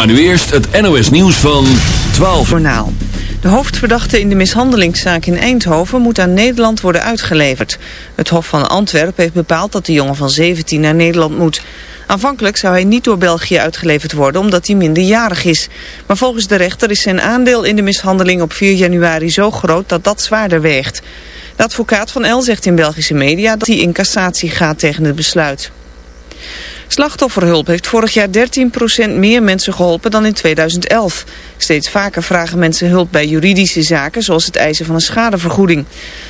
Maar nu eerst het NOS nieuws van 12. Journaal. De hoofdverdachte in de mishandelingszaak in Eindhoven moet aan Nederland worden uitgeleverd. Het Hof van Antwerpen heeft bepaald dat de jongen van 17 naar Nederland moet. Aanvankelijk zou hij niet door België uitgeleverd worden omdat hij minderjarig is. Maar volgens de rechter is zijn aandeel in de mishandeling op 4 januari zo groot dat dat zwaarder weegt. De advocaat van El zegt in Belgische media dat hij in cassatie gaat tegen het besluit. Slachtofferhulp heeft vorig jaar 13% meer mensen geholpen dan in 2011. Steeds vaker vragen mensen hulp bij juridische zaken, zoals het eisen van een schadevergoeding.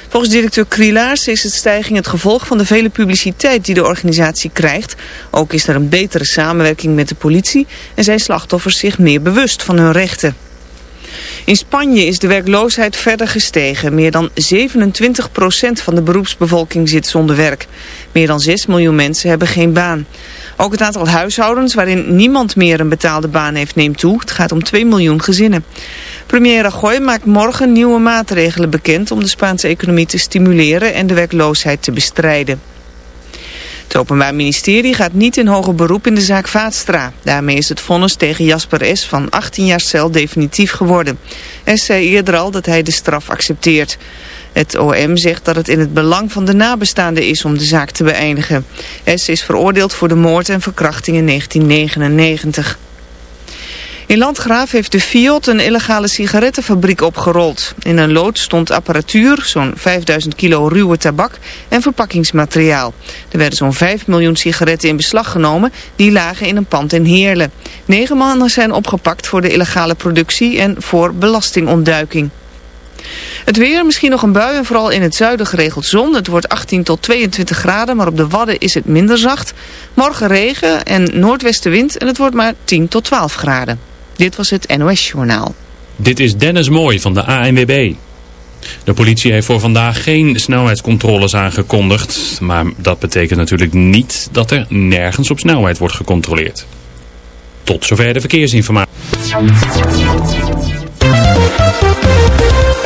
Volgens directeur Krielaars is het stijging het gevolg van de vele publiciteit die de organisatie krijgt. Ook is er een betere samenwerking met de politie en zijn slachtoffers zich meer bewust van hun rechten. In Spanje is de werkloosheid verder gestegen. Meer dan 27% van de beroepsbevolking zit zonder werk. Meer dan 6 miljoen mensen hebben geen baan. Ook het aantal huishoudens waarin niemand meer een betaalde baan heeft neemt toe. Het gaat om 2 miljoen gezinnen. Premier Rajoy maakt morgen nieuwe maatregelen bekend om de Spaanse economie te stimuleren en de werkloosheid te bestrijden. Het Openbaar Ministerie gaat niet in hoger beroep in de zaak Vaatstra. Daarmee is het vonnis tegen Jasper S. van 18 jaar cel definitief geworden. S. zei eerder al dat hij de straf accepteert. Het OM zegt dat het in het belang van de nabestaanden is om de zaak te beëindigen. S. is veroordeeld voor de moord en verkrachting in 1999. In Landgraaf heeft de Fiat een illegale sigarettenfabriek opgerold. In een loods stond apparatuur, zo'n 5000 kilo ruwe tabak en verpakkingsmateriaal. Er werden zo'n 5 miljoen sigaretten in beslag genomen, die lagen in een pand in Heerlen. Negen mannen zijn opgepakt voor de illegale productie en voor belastingontduiking. Het weer, misschien nog een bui en vooral in het zuiden geregeld zon. Het wordt 18 tot 22 graden, maar op de Wadden is het minder zacht. Morgen regen en noordwestenwind en het wordt maar 10 tot 12 graden. Dit was het NOS Journaal. Dit is Dennis Mooi van de ANWB. De politie heeft voor vandaag geen snelheidscontroles aangekondigd. Maar dat betekent natuurlijk niet dat er nergens op snelheid wordt gecontroleerd. Tot zover de verkeersinformatie.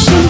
Emotion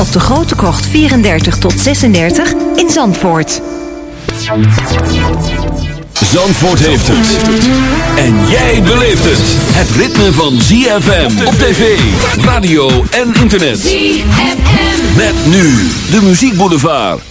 op de Grote Krocht 34 tot 36 in Zandvoort. Zandvoort heeft het. En jij beleeft het. Het ritme van ZFM op tv, radio en internet. ZFM. Met nu de muziekboulevard. I've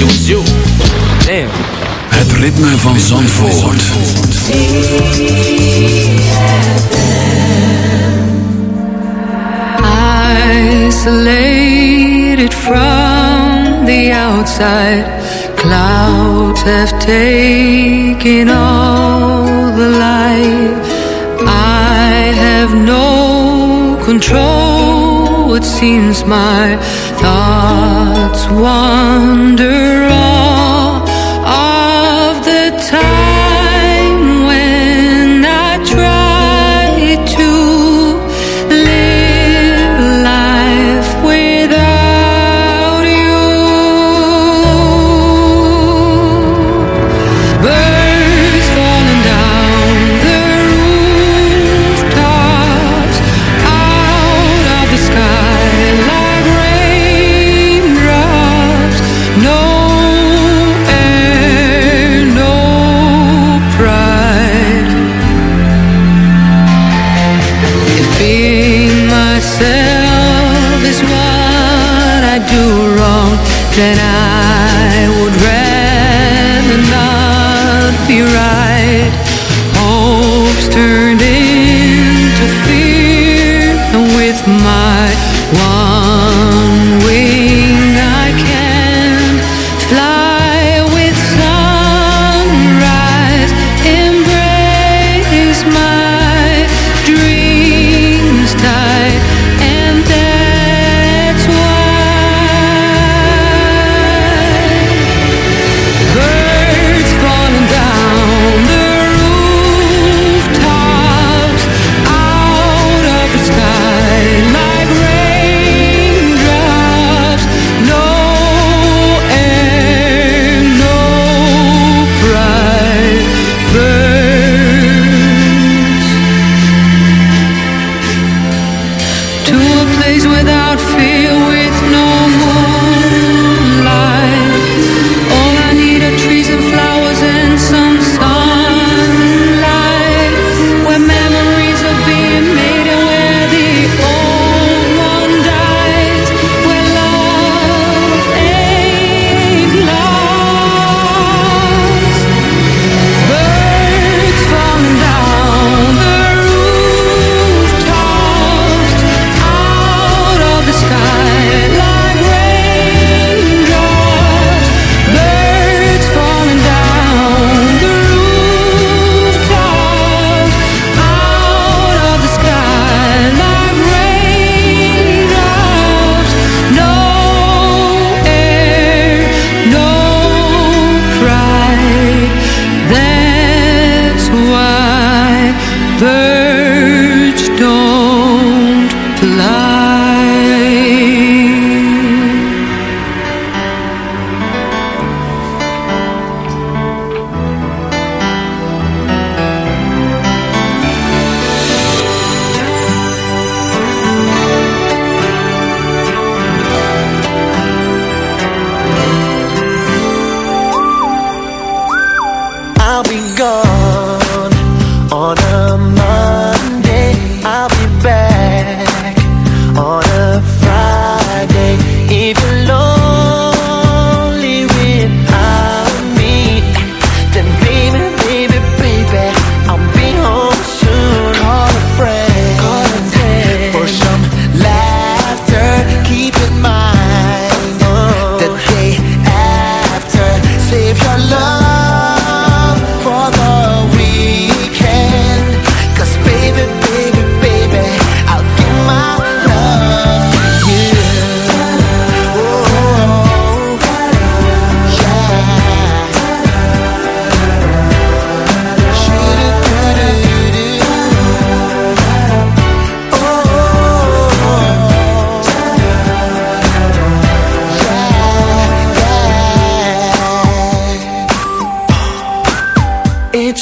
it was you. Damn. Het ritme van Zandvoort. Isolated from the outside, clouds have taken all the light. I have no control it seems my thoughts wander all of the time.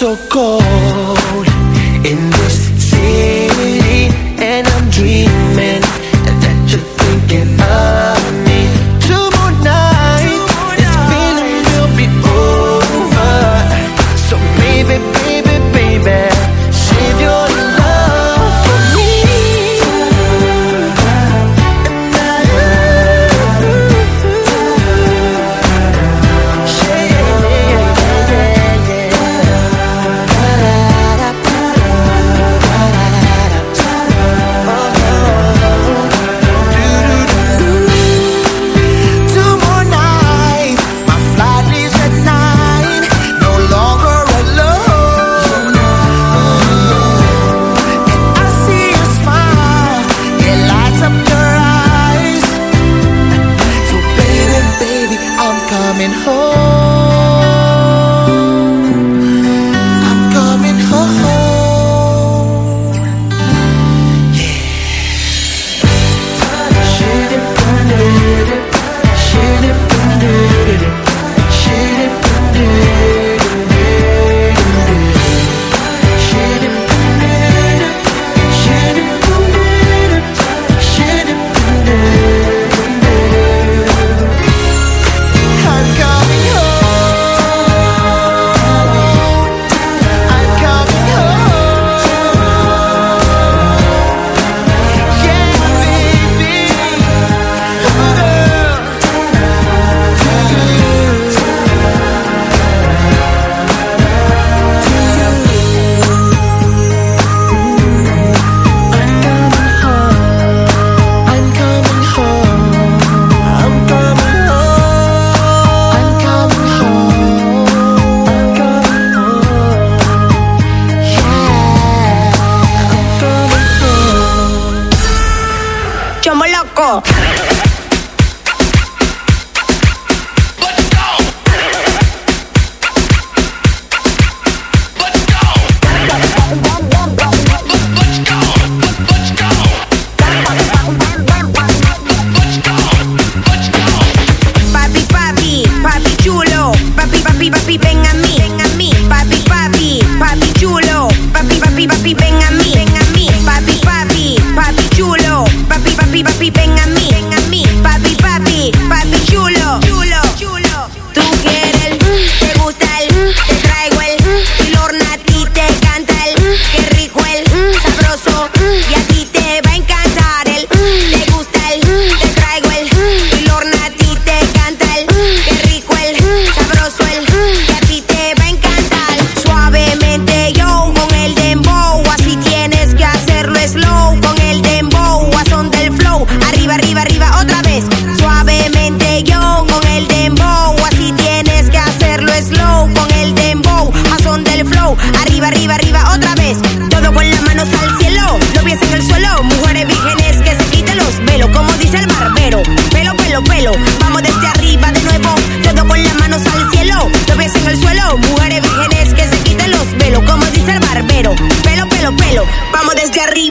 tocó.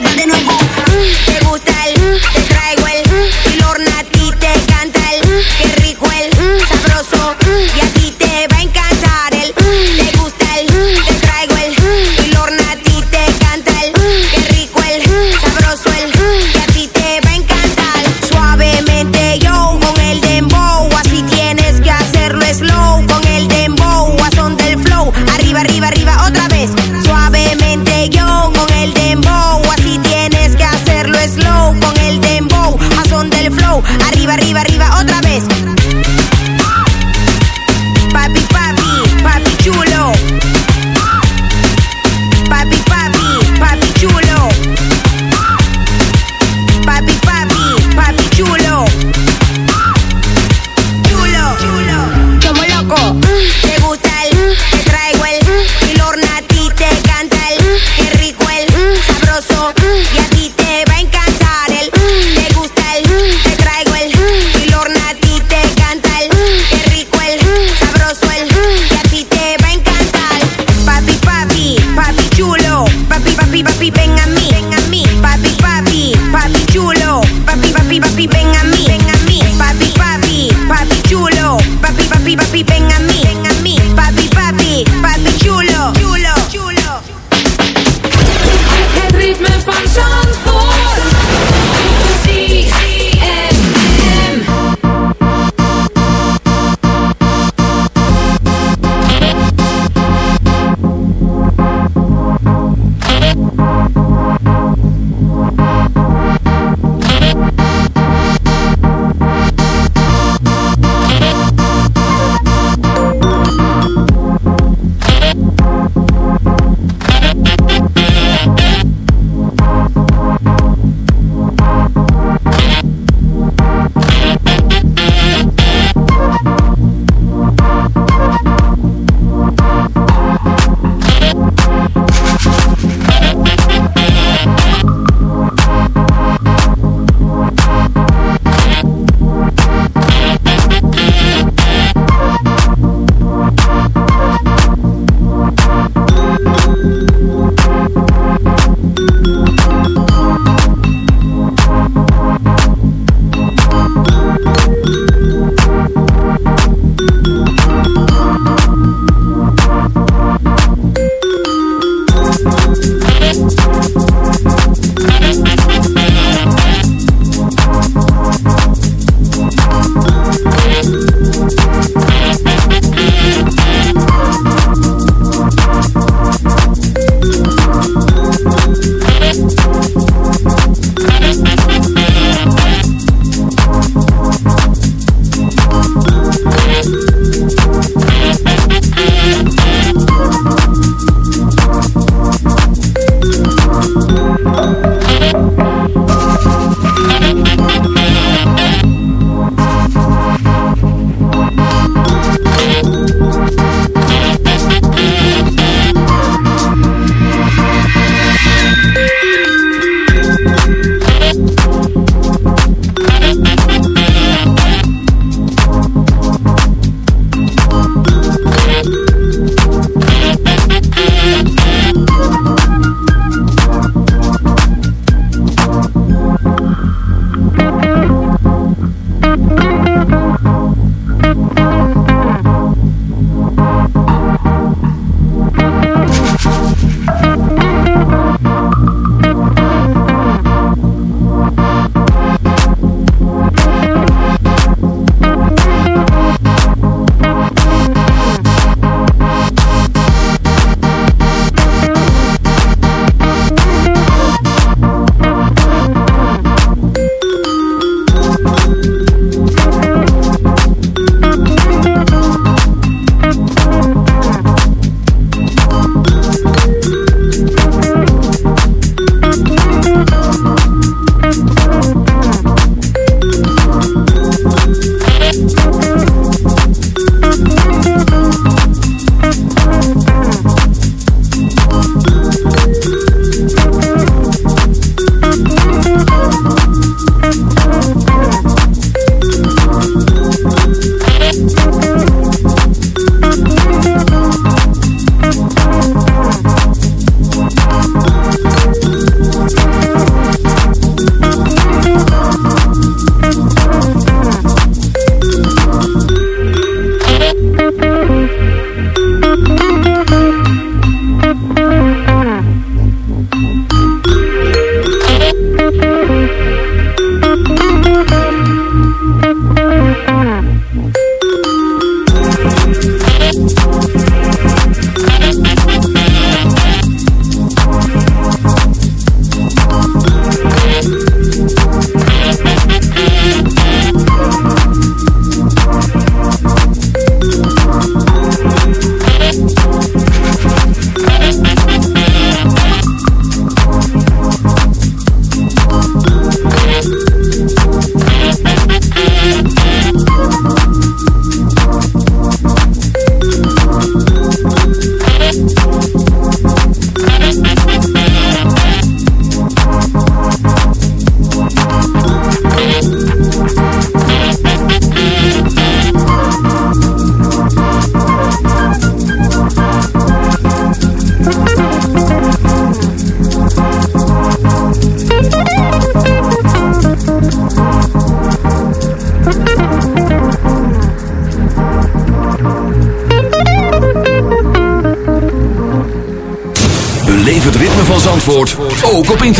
De nuevo. Te gusta el,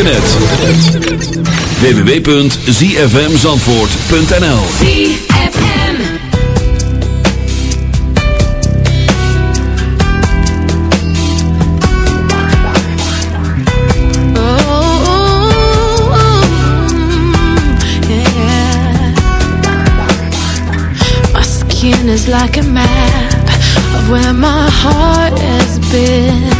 internet. www.zfmzandvoort.nl oh, Is like a map of where my heart has been.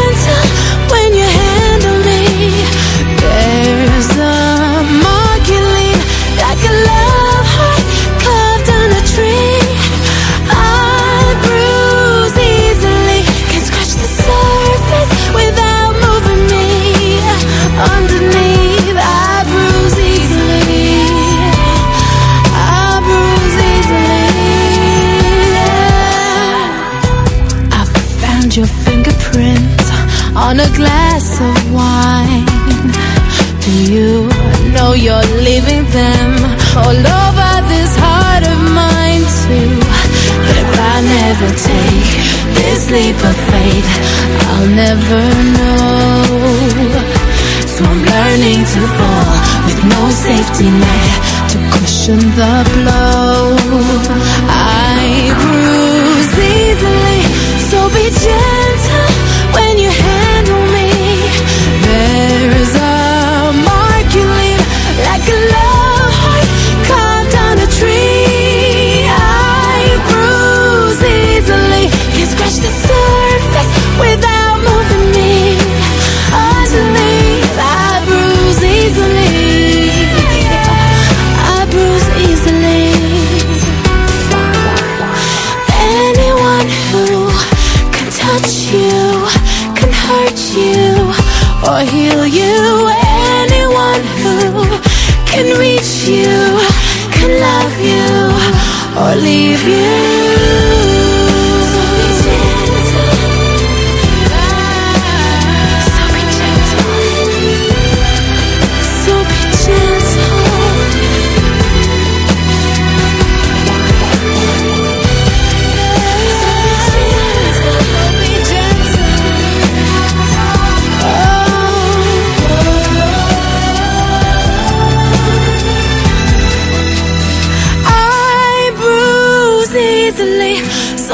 never know. So I'm learning to fall with no safety net To cushion the blow.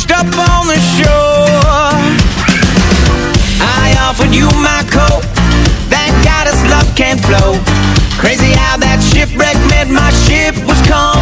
washed up on the shore. I offered you my coat That goddess love can't flow. Crazy how that shipwreck meant my ship was calm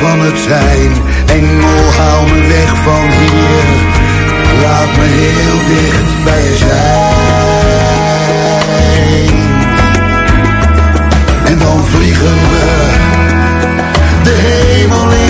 van het zijn. Engel, haal me weg van hier. Laat me heel dicht bij je zijn. En dan vliegen we de hemel in.